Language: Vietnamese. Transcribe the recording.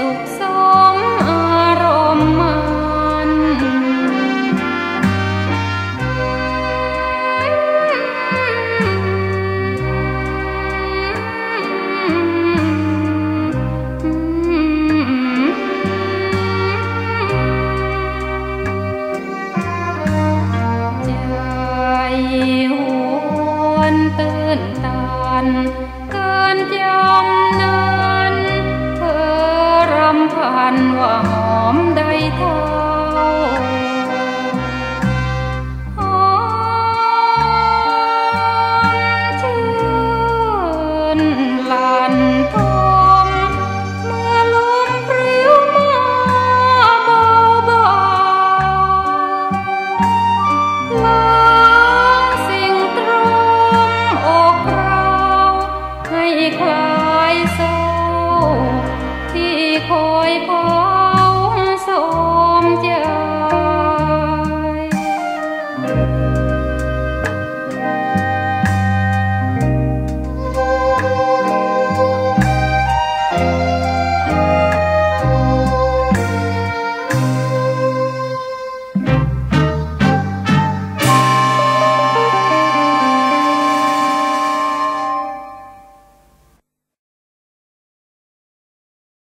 สุขสมอารมณ์มันใจหวนตื่นตันเกินจม hoàn hòa hòm đây